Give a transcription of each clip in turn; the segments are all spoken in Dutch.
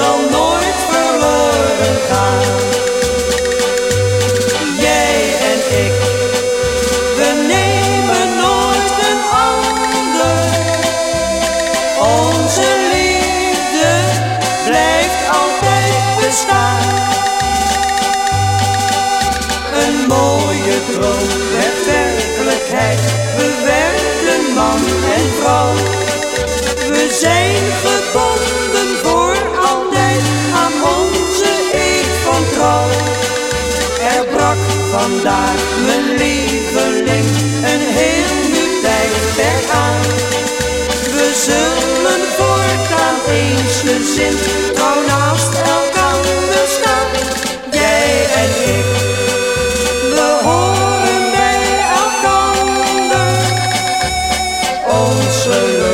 zal nooit verloren gaan. Jij en ik, we nemen nooit een ander. Onze liefde blijft altijd bestaan. Een mooie droom vandaag mijn lieveling een heel nieuw tijdperk aan. We zullen voortaan eens gezin trouw naast elkaar staan. Jij en ik, we horen bij elkander. Geluk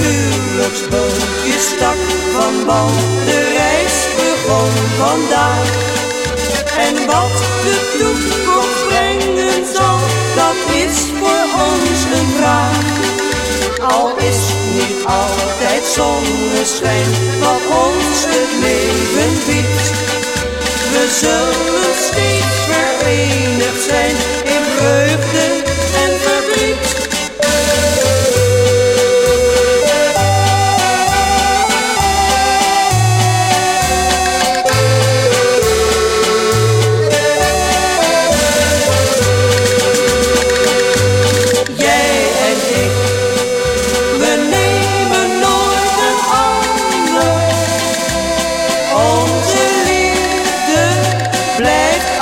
huwelijksbootje stak van wal, de reis begon vandaag. En wat de toekomst brengen zal, dat is voor ons een vraag. Al is niet altijd zonneschijn wat ons het leven biedt. We zullen steeds verenigd zijn blijft